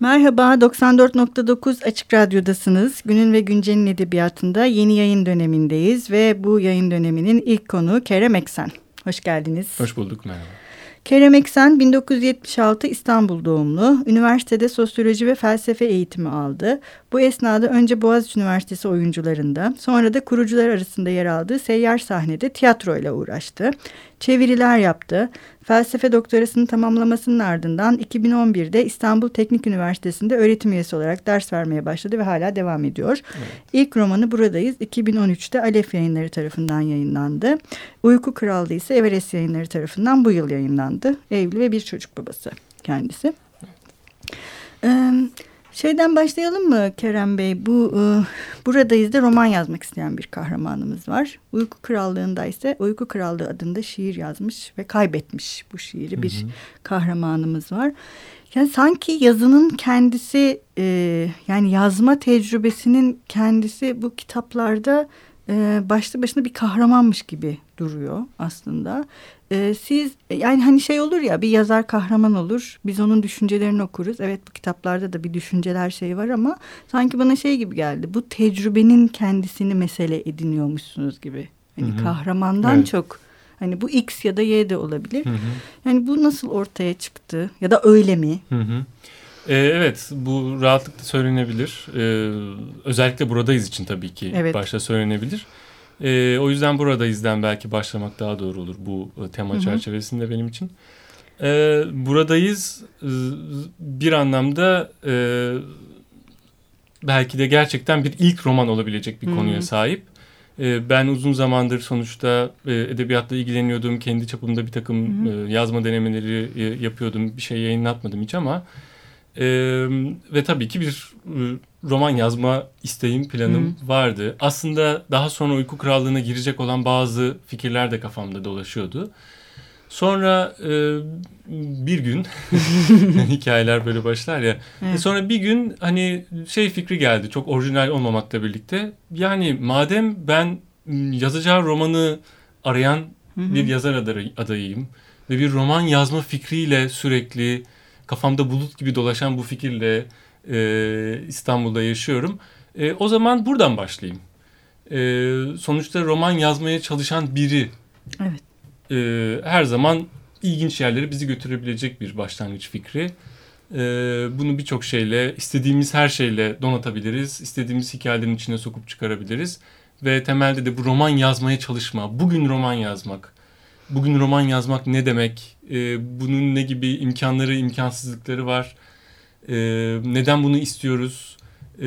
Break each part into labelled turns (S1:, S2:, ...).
S1: Merhaba, 94.9 Açık Radyo'dasınız. Günün ve Güncel'in edebiyatında yeni yayın dönemindeyiz ve bu yayın döneminin ilk konu Kerem Eksen. Hoş geldiniz.
S2: Hoş bulduk, merhaba.
S1: Kerem Eksen 1976 İstanbul doğumlu. Üniversitede sosyoloji ve felsefe eğitimi aldı. Bu esnada önce Boğaziçi Üniversitesi oyuncularında, sonra da kurucular arasında yer aldığı seyyar sahnede tiyatroyla uğraştı. Çeviriler yaptı. Felsefe doktorasını tamamlamasının ardından 2011'de İstanbul Teknik Üniversitesi'nde öğretim üyesi olarak ders vermeye başladı ve hala devam ediyor. Evet. İlk romanı Buradayız 2013'te Alef yayınları tarafından yayınlandı. Uyku Krallığı ise Everest yayınları tarafından bu yıl yayınlandı. Evli ve bir çocuk babası kendisi. Evet. Şeyden başlayalım mı Kerem Bey? Bu e, buradayız da roman yazmak isteyen bir kahramanımız var. Uyku Krallığı'nda ise Uyku Krallığı adında şiir yazmış ve kaybetmiş bu şiiri bir hı hı. kahramanımız var. Yani sanki yazının kendisi e, yani yazma tecrübesinin kendisi bu kitaplarda e, başlı başına bir kahramanmış gibi duruyor aslında. E, siz yani hani şey olur ya bir yazar kahraman olur biz onun düşüncelerini okuruz. Evet bu kitaplarda da bir düşünceler şey var ama sanki bana şey gibi geldi. Bu tecrübenin kendisini mesele ediniyormuşsunuz gibi. Hani hı hı. kahramandan evet. çok hani bu X ya da Y de olabilir. Hı hı. Yani bu nasıl ortaya çıktı ya da öyle mi? Hı hı.
S2: Ee, evet bu rahatlıkla söylenebilir. Ee, özellikle buradayız için tabii ki evet. başta söylenebilir. Ee, o yüzden buradayızdan belki başlamak daha doğru olur bu e, tema Hı -hı. çerçevesinde benim için. Ee, buradayız e, bir anlamda e, belki de gerçekten bir ilk roman olabilecek bir Hı -hı. konuya sahip. Ee, ben uzun zamandır sonuçta e, edebiyatla ilgileniyordum. Kendi çapımda bir takım Hı -hı. E, yazma denemeleri e, yapıyordum. Bir şey yayınlatmadım hiç ama... E, ve tabii ki bir e, roman yazma isteğim, planım Hı. vardı. Aslında daha sonra Uyku Krallığı'na girecek olan bazı fikirler de kafamda dolaşıyordu. Sonra e, bir gün hikayeler böyle başlar ya. Evet. Sonra bir gün hani şey fikri geldi çok orijinal olmamakla birlikte. Yani madem ben yazacağı romanı arayan hı hı. bir yazar adayıyım ve bir roman yazma fikriyle sürekli kafamda bulut gibi dolaşan bu fikirle e, İstanbul'da yaşıyorum. E, o zaman buradan başlayayım. E, sonuçta roman yazmaya çalışan biri evet. e, her zaman ilginç yerlere bizi götürebilecek bir başlangıç fikri. E, bunu birçok şeyle, istediğimiz her şeyle donatabiliriz. İstediğimiz hikayelerin içine sokup çıkarabiliriz. Ve temelde de bu roman yazmaya çalışma, bugün roman yazmak, bugün roman yazmak ne demek, e, bunun ne gibi imkanları, imkansızlıkları var, e, neden bunu istiyoruz, e,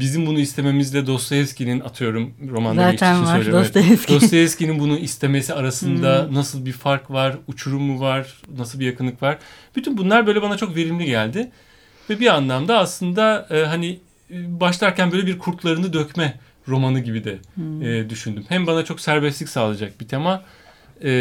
S2: bizim bunu istememizle Dostoyevski'nin atıyorum romanda
S1: Zaten var Dostoyevski.
S2: Dostoyevski'nin bunu istemesi arasında hmm. nasıl bir fark var, uçurum mu var, nasıl bir yakınlık var. Bütün bunlar böyle bana çok verimli geldi. Ve bir anlamda aslında e, hani başlarken böyle bir kurtlarını dökme romanı gibi de hmm. e, düşündüm. Hem bana çok serbestlik sağlayacak bir tema e,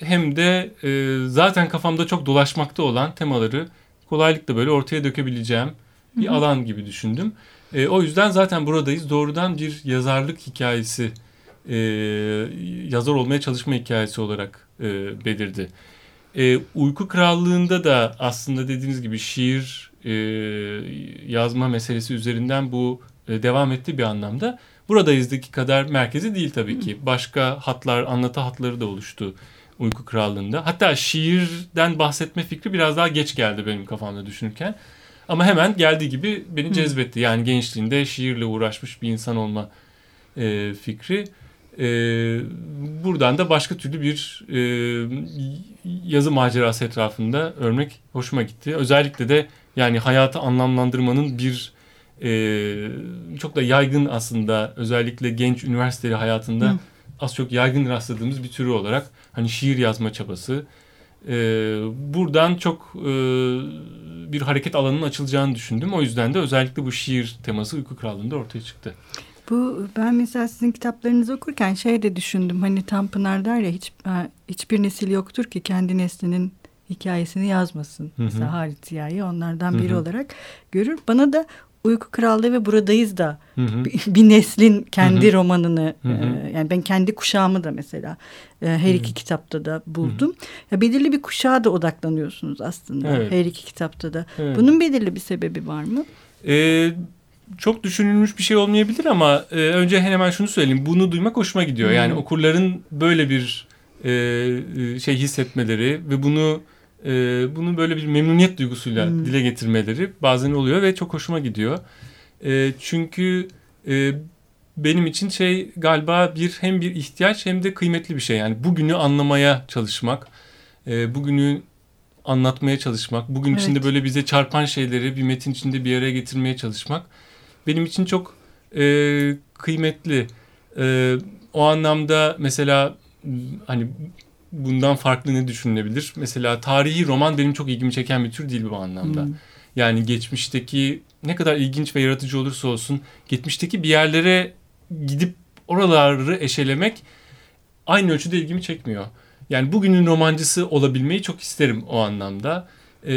S2: hem de e, zaten kafamda çok dolaşmakta olan temaları kolaylıkla böyle ortaya dökebileceğim bir Hı -hı. alan gibi düşündüm. E, o yüzden zaten buradayız. Doğrudan bir yazarlık hikayesi, e, yazar olmaya çalışma hikayesi olarak e, belirdi. E, Uyku Krallığı'nda da aslında dediğiniz gibi şiir e, yazma meselesi üzerinden bu e, devam etti bir anlamda. Buradayızdaki kadar merkezi değil tabii ki. Başka hatlar, anlatı hatları da oluştu Uyku Krallığı'nda. Hatta şiirden bahsetme fikri biraz daha geç geldi benim kafamda düşünürken. Ama hemen geldiği gibi beni cezbetti. Yani gençliğinde şiirle uğraşmış bir insan olma e, fikri. E, buradan da başka türlü bir e, yazı macerası etrafında örnek hoşuma gitti. Özellikle de yani hayatı anlamlandırmanın bir e, çok da yaygın aslında özellikle genç üniversiteli hayatında Hı. az çok yaygın rastladığımız bir türü olarak hani şiir yazma çabası. E, buradan çok e, bir hareket alanının açılacağını düşündüm. O yüzden de özellikle bu şiir teması Uyku Krallığı'nda ortaya çıktı.
S1: Bu ben mesela sizin kitaplarınızı okurken şey de düşündüm. Hani Tanpınar der ya hiç, hiçbir nesil yoktur ki kendi neslinin hikayesini yazmasın. Hı hı. Mesela Halit Ziya'yı onlardan biri hı hı. olarak görür. Bana da Uyku Krallığı ve Buradayız da hı hı. Bir, bir neslin kendi hı hı. romanını hı hı. E, yani ben kendi kuşağımı da mesela e, her iki hı hı. kitapta da buldum. Hı hı. Ya belirli bir kuşağa da odaklanıyorsunuz aslında evet. her iki kitapta da. Evet. Bunun belirli bir sebebi var mı?
S2: Ee, çok düşünülmüş bir şey olmayabilir ama e, önce hemen şunu söyleyeyim. Bunu duymak hoşuma gidiyor. Hı. Yani okurların böyle bir e, e, şey hissetmeleri ve bunu e, bunu böyle bir memnuniyet duygusuyla hmm. dile getirmeleri bazen oluyor ve çok hoşuma gidiyor. E, çünkü e, benim için şey galiba bir hem bir ihtiyaç hem de kıymetli bir şey. Yani bugünü anlamaya çalışmak, e, bugünü anlatmaya çalışmak, bugün evet. içinde böyle bize çarpan şeyleri bir metin içinde bir araya getirmeye çalışmak benim için çok e, kıymetli. E, o anlamda mesela hani bundan farklı ne düşünülebilir? Mesela tarihi roman benim çok ilgimi çeken bir tür değil bu anlamda. Hmm. Yani geçmişteki ne kadar ilginç ve yaratıcı olursa olsun geçmişteki bir yerlere gidip oraları eşelemek aynı ölçüde ilgimi çekmiyor. Yani bugünün romancısı olabilmeyi çok isterim o anlamda. Ee,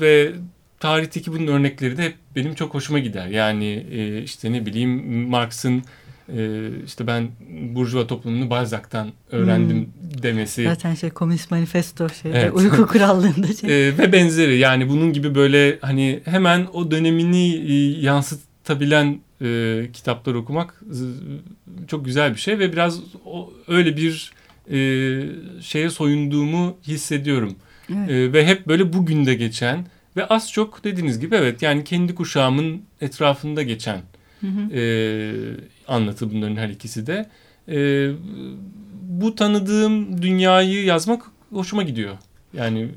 S2: ve tarihteki bunun örnekleri de hep benim çok hoşuma gider. Yani e, işte ne bileyim Marx'ın e, işte ben Burjuva toplumunu Balzac'tan öğrendim hmm. demesi.
S1: Zaten şey Komünist Manifesto şeyde evet. uyku kurallığında şey.
S2: e, ve benzeri yani bunun gibi böyle hani hemen o dönemini e, yansıtabilen e, kitaplar okumak çok güzel bir şey ve biraz o, öyle bir e, şeye soyunduğumu hissediyorum. Evet. E, ve hep böyle bugün de geçen ve az çok dediğiniz gibi evet yani kendi kuşağımın etrafında geçen hı hı. E, anlatı bunların her ikisi de. E, bu tanıdığım dünyayı yazmak hoşuma gidiyor. Yani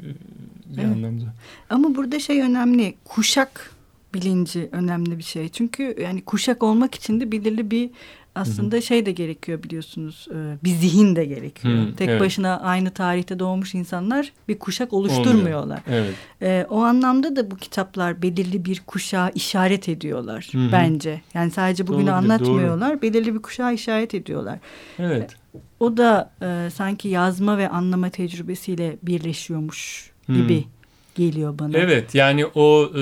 S2: bir evet. anlamda.
S1: Ama burada şey önemli. Kuşak bilinci önemli bir şey. Çünkü yani kuşak olmak için de belirli bir aslında Hı-hı. şey de gerekiyor biliyorsunuz e, bir zihin de gerekiyor. Hı, Tek evet. başına aynı tarihte doğmuş insanlar bir kuşak oluşturmuyorlar. Evet. E, o anlamda da bu kitaplar belirli bir kuşağı işaret ediyorlar Hı-hı. bence. Yani sadece bugünü doğru, anlatmıyorlar doğru. belirli bir kuşağı işaret ediyorlar. Evet. E, o da e, sanki yazma ve anlama tecrübesiyle birleşiyormuş gibi. Hı geliyor bana.
S2: Evet yani o e,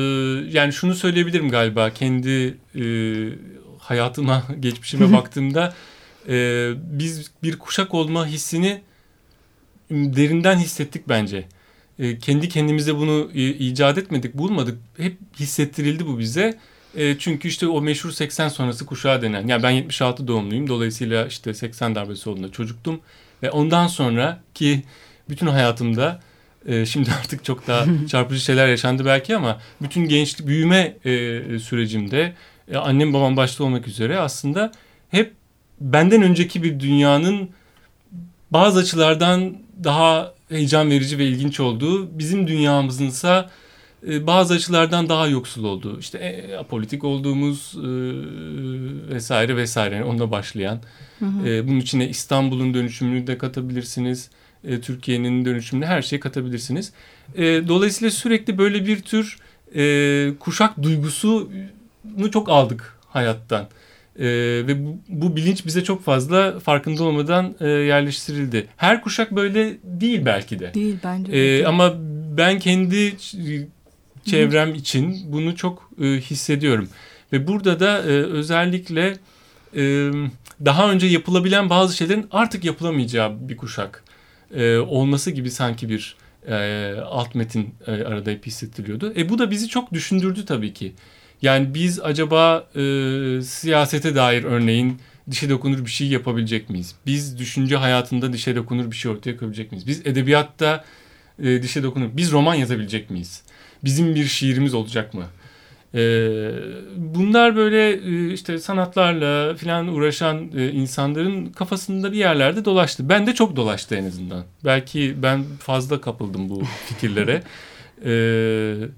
S2: yani şunu söyleyebilirim galiba kendi e, hayatıma, geçmişime baktığımda e, biz bir kuşak olma hissini derinden hissettik bence. E, kendi kendimize bunu e, icat etmedik, bulmadık. Hep hissettirildi bu bize. E, çünkü işte o meşhur 80 sonrası kuşağı denen. Yani ben 76 doğumluyum. Dolayısıyla işte 80 darbesi olduğunda çocuktum. Ve ondan sonra ki bütün hayatımda e, şimdi artık çok daha çarpıcı şeyler yaşandı belki ama bütün gençlik büyüme e, sürecimde e, annem babam başta olmak üzere aslında hep benden önceki bir dünyanın bazı açılardan daha heyecan verici ve ilginç olduğu, bizim dünyamızınsa e, bazı açılardan daha yoksul olduğu, işte e, apolitik olduğumuz e, vesaire vesaire onunla başlayan. Hı hı. E, bunun içine İstanbul'un dönüşümünü de katabilirsiniz. E, Türkiye'nin dönüşümünü her şeyi katabilirsiniz. E, dolayısıyla sürekli böyle bir tür e, kuşak duygusu çok aldık hayattan. Ee, ve bu, bu bilinç bize çok fazla farkında olmadan e, yerleştirildi. Her kuşak böyle değil belki de.
S1: Değil bence.
S2: Ee, ama ben kendi çevrem Hı. için bunu çok e, hissediyorum. Ve burada da e, özellikle e, daha önce yapılabilen bazı şeylerin artık yapılamayacağı bir kuşak e, olması gibi sanki bir e, alt metin e, arada hep hissettiriyordu. E, bu da bizi çok düşündürdü tabii ki. Yani biz acaba e, siyasete dair örneğin dişe dokunur bir şey yapabilecek miyiz? Biz düşünce hayatında dişe dokunur bir şey ortaya koyabilecek miyiz? Biz edebiyatta e, dişe dokunur. Biz roman yazabilecek miyiz? Bizim bir şiirimiz olacak mı? E, bunlar böyle e, işte sanatlarla falan uğraşan e, insanların kafasında bir yerlerde dolaştı. Ben de çok dolaştı en azından. Belki ben fazla kapıldım bu fikirlere. Evet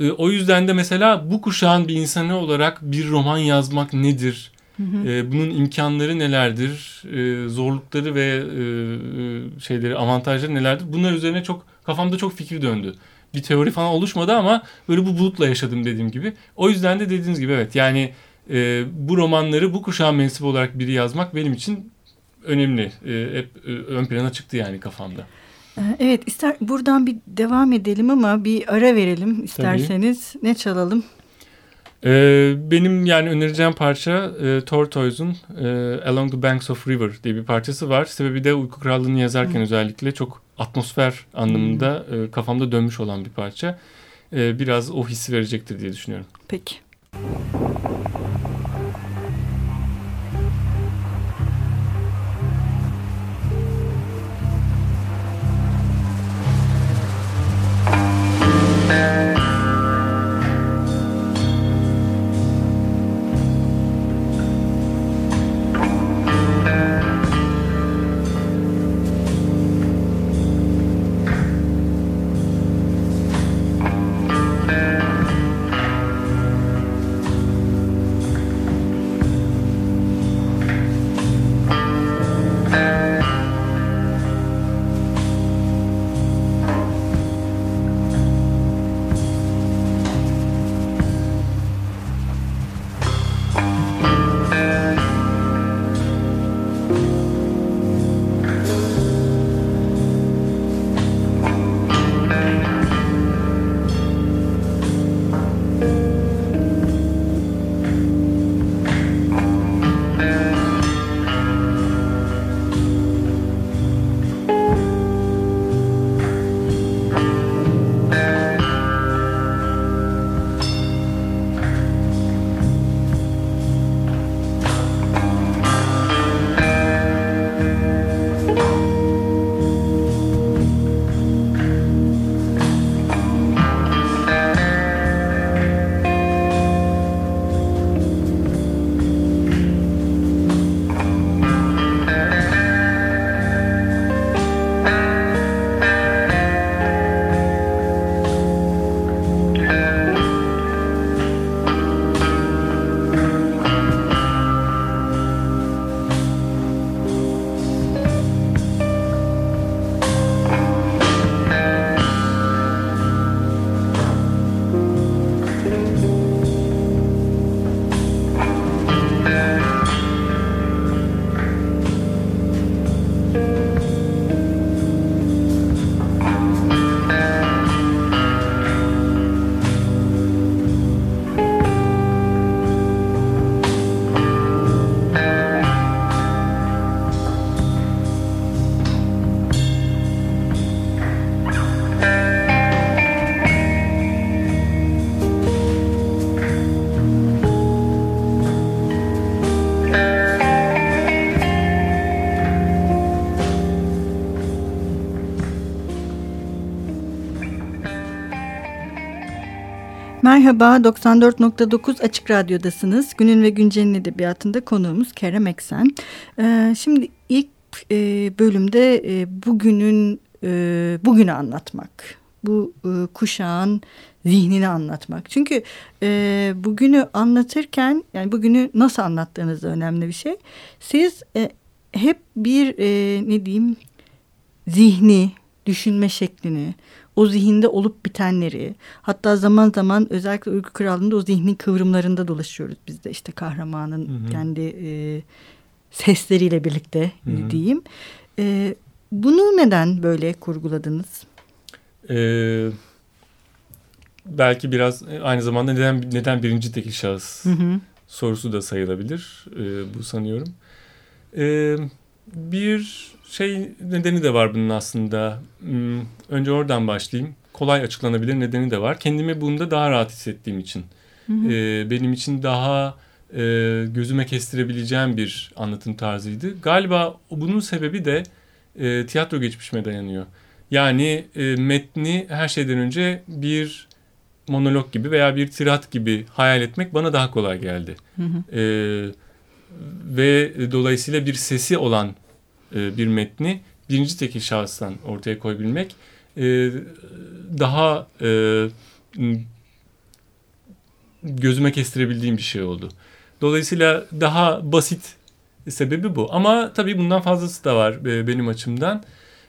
S2: e, o yüzden de mesela bu kuşağın bir insanı olarak bir roman yazmak nedir? Hı hı. E, bunun imkanları nelerdir? E, zorlukları ve e, e, şeyleri, avantajları nelerdir? Bunlar üzerine çok kafamda çok fikir döndü. Bir teori falan oluşmadı ama böyle bu bulutla yaşadım dediğim gibi. O yüzden de dediğiniz gibi evet yani e, bu romanları bu kuşağın mensubu olarak biri yazmak benim için önemli. E, hep e, ön plana çıktı yani kafamda.
S1: Ee, evet ister buradan bir devam edelim ama bir ara verelim isterseniz. Tabii. Ne çalalım?
S2: Ee, benim yani önereceğim parça e, Tortoise'un e, Along the Banks of River diye bir parçası var. Sebebi de Uyku Krallığı'nı yazarken hmm. özellikle çok atmosfer anlamında hmm. e, kafamda dönmüş olan bir parça. E, biraz o hissi verecektir diye düşünüyorum.
S1: Peki. Merhaba, 94.9 Açık Radyo'dasınız. Günün ve Güncel'in edebiyatında konuğumuz Kerem Eksen. Ee, şimdi ilk e, bölümde e, bugünün e, bugünü anlatmak, bu e, kuşağın zihnini anlatmak. Çünkü e, bugünü anlatırken, yani bugünü nasıl anlattığınız da önemli bir şey. Siz e, hep bir e, ne diyeyim zihni, düşünme şeklini, o zihinde olup bitenleri hatta zaman zaman özellikle Uyku Krallığı'nda o zihnin kıvrımlarında dolaşıyoruz biz de işte kahramanın hı hı. kendi e, sesleriyle birlikte hı hı. diyeyim. E, bunu neden böyle kurguladınız?
S2: Ee, belki biraz aynı zamanda neden neden birinci tekil şahıs hı hı. sorusu da sayılabilir e, bu sanıyorum. E, bir şey nedeni de var bunun aslında. Hmm, önce oradan başlayayım. Kolay açıklanabilir nedeni de var. Kendimi bunda daha rahat hissettiğim için. Hı hı. Ee, benim için daha e, gözüme kestirebileceğim bir anlatım tarzıydı. Galiba bunun sebebi de e, tiyatro geçmişime dayanıyor. Yani e, metni her şeyden önce bir monolog gibi veya bir tirat gibi hayal etmek bana daha kolay geldi. Hı hı. E, ve dolayısıyla bir sesi olan e, bir metni birinci tekil şahıstan ortaya koyabilmek e, daha e, gözüme kestirebildiğim bir şey oldu. Dolayısıyla daha basit sebebi bu. Ama tabii bundan fazlası da var benim açımdan.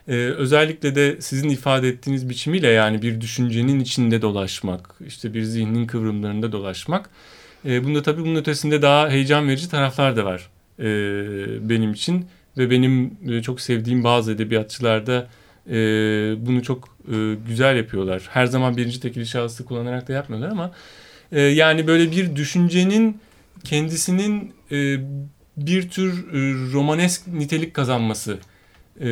S2: özellikle de sizin ifade ettiğiniz biçimiyle yani bir düşüncenin içinde dolaşmak, işte bir zihnin kıvrımlarında dolaşmak. bunda tabii bunun ötesinde daha heyecan verici taraflar da var benim için ve benim e, çok sevdiğim bazı edebiyatçılarda E, bunu çok e, güzel yapıyorlar. Her zaman birinci tekil şahısı kullanarak da yapmıyorlar ama e, yani böyle bir düşüncenin kendisinin e, bir tür e, romanesk nitelik kazanması e,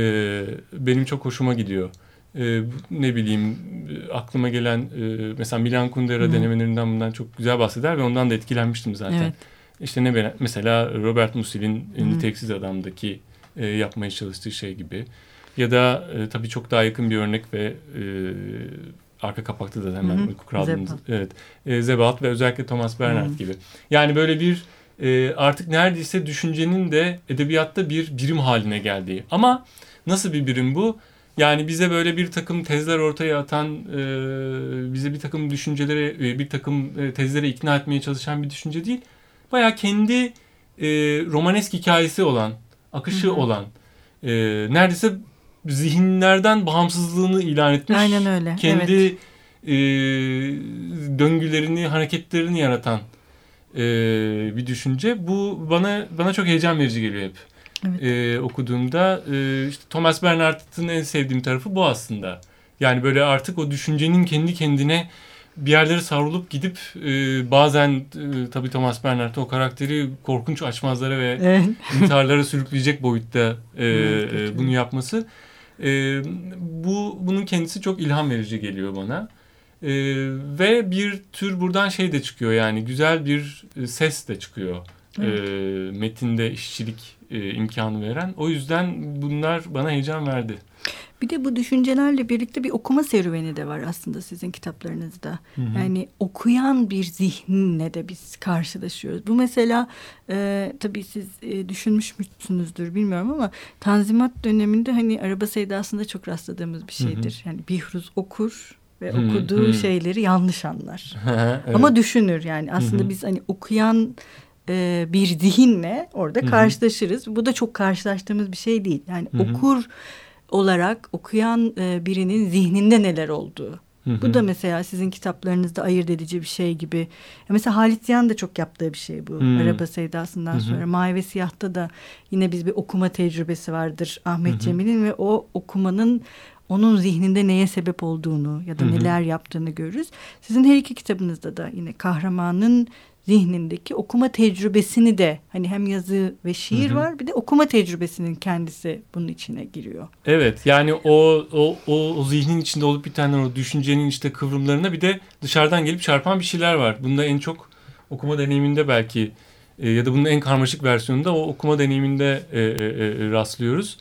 S2: benim çok hoşuma gidiyor. E, ne bileyim aklıma gelen e, mesela Milan Kundera Hı. denemelerinden bundan çok güzel bahseder ve ondan da etkilenmiştim zaten. Evet. İşte ne mesela Robert Musil'in Niteliksiz Adam'daki e, yapmaya çalıştığı şey gibi. Ya da e, tabii çok daha yakın bir örnek ve e, arka kapakta da hemen uyku krallığımız. Evet. E, Zebat ve özellikle Thomas Bernhard Hı. gibi. Yani böyle bir e, artık neredeyse düşüncenin de edebiyatta bir birim haline geldiği. Ama nasıl bir birim bu? Yani bize böyle bir takım tezler ortaya atan, e, bize bir takım düşüncelere, e, bir takım e, tezlere ikna etmeye çalışan bir düşünce değil. Baya kendi e, romanesk hikayesi olan, akışı Hı-hı. olan, e, neredeyse zihinlerden bağımsızlığını ilan etmiş.
S1: Aynen öyle.
S2: Kendi evet. e, döngülerini, hareketlerini yaratan e, bir düşünce. Bu bana bana çok heyecan verici geliyor hep. Evet. E, okuduğumda e, işte Thomas Bernhardt'ın en sevdiğim tarafı bu aslında. Yani böyle artık o düşüncenin kendi kendine bir yerlere savrulup gidip e, bazen e, tabii Thomas Bernhard o karakteri korkunç açmazlara ve evet. intiharlara sürükleyecek boyutta e, e, bunu yapması. E, bu bunun kendisi çok ilham verici geliyor bana. E, ve bir tür buradan şey de çıkıyor yani güzel bir e, ses de çıkıyor. Evet. E, metinde işçilik e, imkanı veren. O yüzden bunlar bana heyecan verdi.
S1: Bir de bu düşüncelerle birlikte bir okuma serüveni de var aslında sizin kitaplarınızda. Hı hı. Yani okuyan bir zihnle de biz karşılaşıyoruz. Bu mesela e, tabii siz e, düşünmüş müsünüzdür bilmiyorum ama Tanzimat döneminde hani araba sevdasında çok rastladığımız bir şeydir. Hı hı. Yani Bihruz okur ve hı, okuduğu hı. şeyleri yanlış anlar. evet. Ama düşünür yani aslında hı. biz hani okuyan e, bir zihinle orada Hı-hı. karşılaşırız. Bu da çok karşılaştığımız bir şey değil. Yani Hı-hı. okur olarak okuyan e, birinin zihninde neler olduğu. Hı-hı. Bu da mesela sizin kitaplarınızda ayırt edici bir şey gibi. Mesela Halit Ziyan da çok yaptığı bir şey bu. Hı-hı. Araba Sevdası'ndan Hı-hı. sonra. Mavi ve Siyah'ta da yine biz bir okuma tecrübesi vardır Ahmet Cemil'in ve o okumanın onun zihninde neye sebep olduğunu ya da Hı-hı. neler yaptığını görürüz. Sizin her iki kitabınızda da yine kahramanın zihnindeki okuma tecrübesini de hani hem yazı ve şiir hı hı. var bir de okuma tecrübesinin kendisi bunun içine giriyor.
S2: Evet yani o o o, o zihnin içinde olup bir tane o düşüncenin işte kıvrımlarına bir de dışarıdan gelip çarpan bir şeyler var. Bunda en çok okuma deneyiminde belki e, ya da bunun en karmaşık versiyonunda o okuma deneyiminde e, e, e, rastlıyoruz.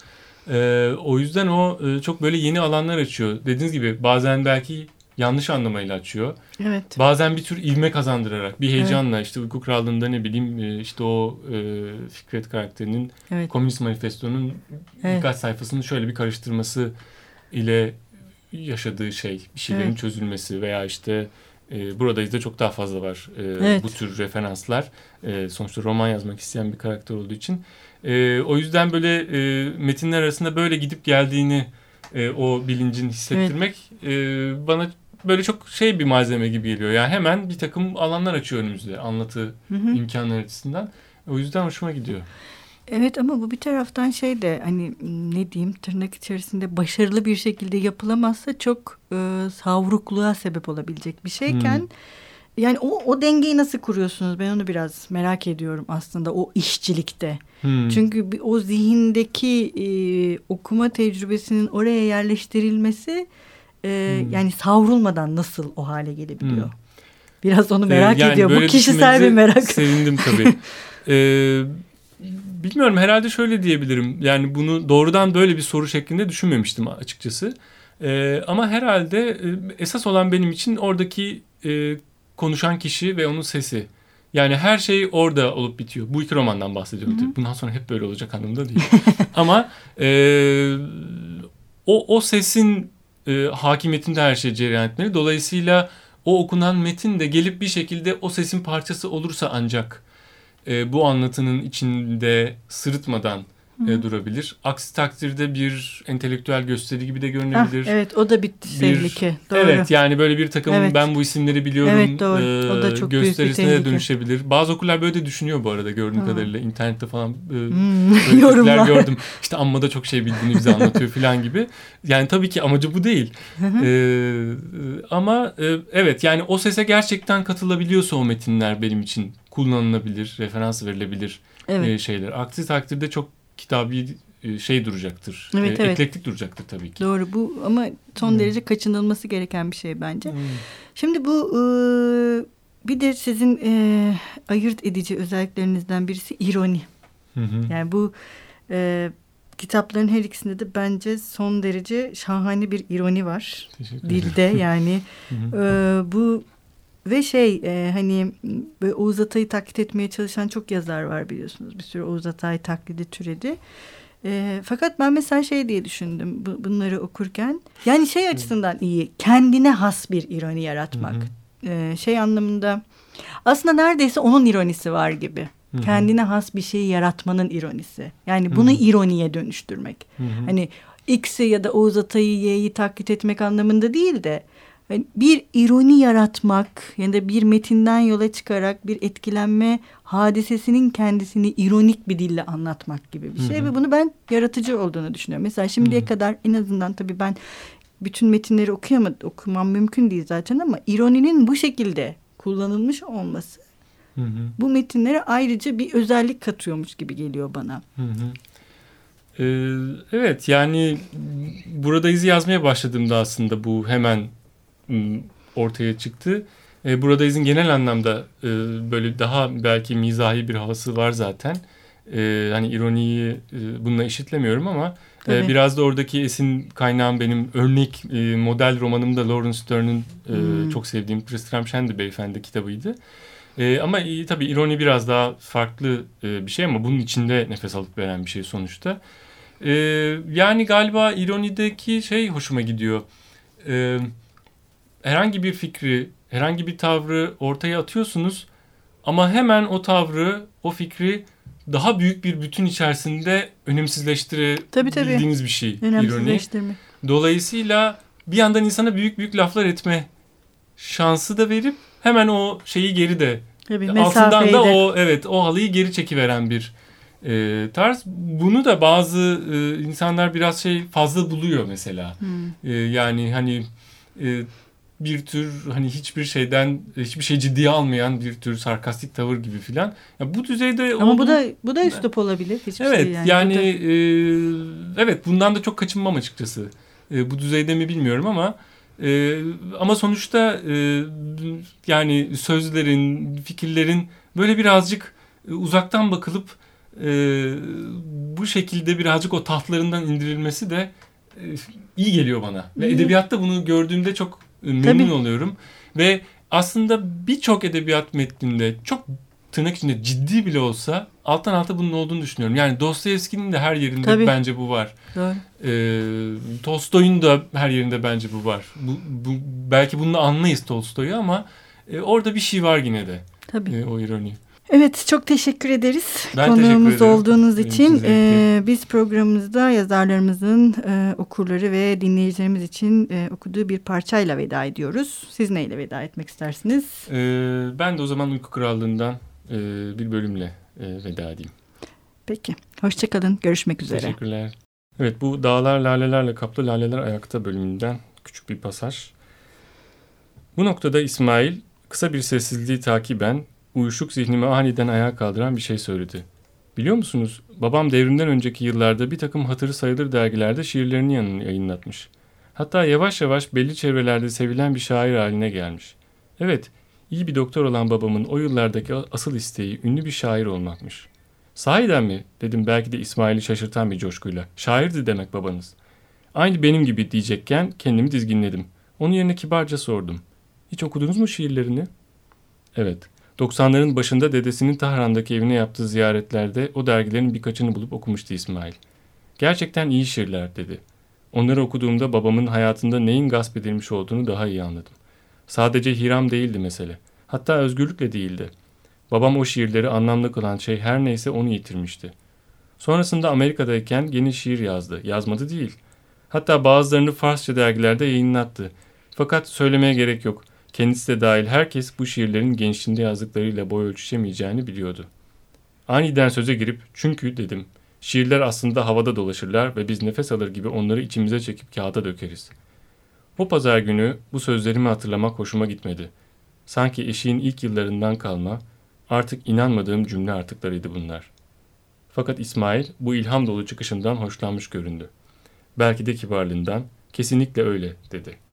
S2: E, o yüzden o e, çok böyle yeni alanlar açıyor. Dediğiniz gibi bazen belki yanlış anlamayla açıyor.
S1: Evet.
S2: Bazen bir tür ivme kazandırarak bir heyecanla evet. işte uyku krallığında ne bileyim e, işte o e, Fikret karakterinin evet. Komünist Manifesto'nun evet. birkaç sayfasını şöyle bir karıştırması ile yaşadığı şey bir şeylerin evet. çözülmesi veya işte e, buradayız da çok daha fazla var e, evet. bu tür referanslar. E, sonuçta roman yazmak isteyen bir karakter olduğu için. E, o yüzden böyle e, metinler arasında böyle gidip geldiğini e, o bilincin hissettirmek evet. e, bana böyle çok şey bir malzeme gibi geliyor. Yani hemen bir takım alanlar açıyor önümüzde anlatı hı hı. imkanları açısından. O yüzden hoşuma gidiyor.
S1: Evet ama bu bir taraftan şey de hani ne diyeyim tırnak içerisinde başarılı bir şekilde yapılamazsa çok e, savrukluğa sebep olabilecek bir şeyken hmm. yani o, o dengeyi nasıl kuruyorsunuz ben onu biraz merak ediyorum aslında o işçilikte. Hmm. Çünkü o zihindeki e, okuma tecrübesinin oraya yerleştirilmesi e, hmm. yani savrulmadan nasıl o hale gelebiliyor? Hmm. Biraz onu merak ee, yani ediyorum. Bu kişisel bir merak.
S2: Sevindim tabii. ee, bilmiyorum herhalde şöyle diyebilirim. Yani bunu doğrudan böyle bir soru şeklinde düşünmemiştim açıkçası. Ee, ama herhalde e, esas olan benim için oradaki e, konuşan kişi ve onun sesi. Yani her şey orada olup bitiyor. Bu iki romandan bahsediyorum. Hı hı. Bundan sonra hep böyle olacak anlamda değil. ama e, o, o sesin e, hakimiyetinde her şey cereyan etmeli. Dolayısıyla o okunan metin de gelip bir şekilde o sesin parçası olursa ancak e, bu anlatının içinde sırıtmadan e, durabilir. Aksi takdirde bir entelektüel gösteri gibi de görünebilir.
S1: Ah, evet o da bir tehlike. Doğru.
S2: Evet yani böyle bir takım
S1: Evet.
S2: ben bu isimleri biliyorum
S1: Evet, doğru. O da
S2: e,
S1: çok bir
S2: gösterisine de dönüşebilir. Bazı okullar böyle de düşünüyor bu arada gördüğüm
S1: Ha.
S2: kadarıyla internette falan e,
S1: Hmm, yorumlar.
S2: gördüm. İşte amma da çok şey bildiğini bize anlatıyor falan gibi. Yani tabii ki amacı bu değil. Ee, ama e, evet yani o sese gerçekten katılabiliyorsa o metinler benim için kullanılabilir, referans verilebilir
S1: evet.
S2: e, şeyler. Aksi takdirde çok kitabi e, şey duracaktır.
S1: Evet,
S2: E,
S1: evet.
S2: Eklektik duracaktır tabii ki.
S1: Doğru bu ama son
S2: Hmm.
S1: derece kaçınılması gereken bir şey bence.
S2: Hmm.
S1: Şimdi bu e, bir de sizin e, ayırt edici özelliklerinizden birisi ironi.
S2: Hı hı.
S1: Yani bu e, kitapların her ikisinde de bence son derece şahane bir ironi var. Dilde yani e, bu ve şey e, hani böyle Oğuz Atay'ı taklit etmeye çalışan çok yazar var biliyorsunuz. Bir sürü Oğuz Atay taklidi türedi. E, fakat ben mesela şey diye düşündüm bu- bunları okurken. Yani şey açısından iyi kendine has bir ironi yaratmak.
S2: Hı hı.
S1: E, şey anlamında aslında neredeyse onun ironisi var gibi.
S2: Hı hı.
S1: Kendine has bir şeyi yaratmanın ironisi. Yani bunu
S2: Hı.
S1: ironiye dönüştürmek.
S2: Hı hı.
S1: Hani X'i ya da Oğuz Atay'ı Y'yi taklit etmek anlamında değil de bir ironi yaratmak ya da bir metinden yola çıkarak bir etkilenme hadisesinin kendisini ironik bir dille anlatmak gibi bir şey
S2: Hı hı.
S1: ve bunu ben yaratıcı olduğunu düşünüyorum. Mesela şimdiye
S2: Hı hı.
S1: kadar en azından tabii ben bütün metinleri okuyamadım, okumam mümkün değil zaten ama ironinin bu şekilde kullanılmış olması
S2: Hı hı.
S1: bu metinlere ayrıca bir özellik katıyormuş gibi geliyor bana.
S2: Hı hı. Ee, evet yani burada izi yazmaya başladığımda aslında bu hemen ortaya çıktı. Ee, burada izin genel anlamda e, böyle daha belki mizahi bir havası var zaten. Hani ironiyi e, bununla eşitlemiyorum ama e, biraz da oradaki esin kaynağım benim örnek e, model romanımda Lawrence Stern'ın e,
S1: Hmm.
S2: çok sevdiğim Tristram Shandy Beyefendi kitabıydı. E, ama e, tabii ironi biraz daha farklı e, bir şey ama bunun içinde nefes alıp veren bir şey sonuçta. E, yani galiba ironideki şey hoşuma gidiyor. E, herhangi bir fikri, herhangi bir tavrı ortaya atıyorsunuz ama hemen o tavrı, o fikri daha büyük bir bütün içerisinde önemsizleştirebildiğiniz bir şey. ironi.
S1: Önemsizleştirme.
S2: Dolayısıyla bir yandan insana büyük büyük laflar etme şansı da verip hemen o şeyi geri de
S1: Tabii
S2: altından da o evet o halıyı geri çekiveren bir e, tarz. Bunu da bazı e, insanlar biraz şey fazla buluyor mesela.
S1: Hmm.
S2: E, yani hani e, bir tür hani hiçbir şeyden hiçbir şey ciddiye almayan bir tür sarkastik tavır gibi filan. Ya bu düzeyde
S1: Ama bu
S2: olduğu-
S1: da bu da üslup olabilir. Hiçbir
S2: Evet
S1: şey yani.
S2: yani,
S1: Bu da-
S2: e, evet bundan da çok kaçınmam açıkçası. E, bu düzeyde mi bilmiyorum ama e, ama sonuçta e, yani sözlerin, fikirlerin böyle birazcık e, uzaktan bakılıp e, bu şekilde birazcık o tahtlarından indirilmesi de e, iyi geliyor bana. Ve edebiyatta bunu gördüğümde çok memnun
S1: Tabii.
S2: oluyorum. Ve aslında birçok edebiyat metninde çok tırnak içinde ciddi bile olsa alttan alta bunun olduğunu düşünüyorum. Yani Dostoyevski'nin de her yerinde
S1: Tabii.
S2: bence bu var.
S1: Doğru.
S2: Ee, Tolstoy'un da her yerinde bence bu var. Bu, bu belki bunu anlayız Tolstoy'u ama e, orada bir şey var yine de
S1: Tabii.
S2: e, o ironi.
S1: Evet çok teşekkür ederiz
S2: Ben
S1: konuğumuz
S2: teşekkür
S1: olduğunuz
S2: Benim
S1: için. Ee, biz programımızda yazarlarımızın e, okurları ve dinleyicilerimiz için e, okuduğu bir parçayla veda ediyoruz. Siz neyle veda etmek istersiniz?
S2: Ee, ben de o zaman Uyku Krallığı'ndan e, bir bölümle e, veda edeyim.
S1: Peki. Hoşçakalın. Görüşmek üzere.
S2: Teşekkürler. Evet bu Dağlar Lalelerle Kaplı Laleler Ayakta bölümünden küçük bir pasaj. Bu noktada İsmail kısa bir sessizliği takiben uyuşuk zihnimi aniden ayağa kaldıran bir şey söyledi. Biliyor musunuz babam devrimden önceki yıllarda bir takım hatırı sayılır dergilerde şiirlerini yayınlatmış. Hatta yavaş yavaş belli çevrelerde sevilen bir şair haline gelmiş. Evet, iyi bir doktor olan babamın o yıllardaki asıl isteği ünlü bir şair olmakmış. Sahiden mi? dedim belki de İsmail'i şaşırtan bir coşkuyla. Şairdi demek babanız. Aynı benim gibi diyecekken kendimi dizginledim. Onun yerine kibarca sordum. Hiç okudunuz mu şiirlerini? Evet. 90'ların başında dedesinin Tahran'daki evine yaptığı ziyaretlerde o dergilerin birkaçını bulup okumuştu İsmail. Gerçekten iyi şiirler dedi. Onları okuduğumda babamın hayatında neyin gasp edilmiş olduğunu daha iyi anladım. Sadece Hiram değildi mesele. Hatta özgürlükle değildi. Babam o şiirleri anlamlı kılan şey her neyse onu yitirmişti. Sonrasında Amerika'dayken yeni şiir yazdı. Yazmadı değil. Hatta bazılarını Farsça dergilerde yayınlattı. Fakat söylemeye gerek yok. Kendisi de dahil herkes bu şiirlerin gençliğinde yazdıklarıyla boy ölçüşemeyeceğini biliyordu. Aniden söze girip çünkü dedim. Şiirler aslında havada dolaşırlar ve biz nefes alır gibi onları içimize çekip kağıda dökeriz. Bu pazar günü bu sözlerimi hatırlamak hoşuma gitmedi. Sanki eşiğin ilk yıllarından kalma, artık inanmadığım cümle artıklarıydı bunlar. Fakat İsmail bu ilham dolu çıkışından hoşlanmış göründü. Belki de kibarlığından, kesinlikle öyle dedi.''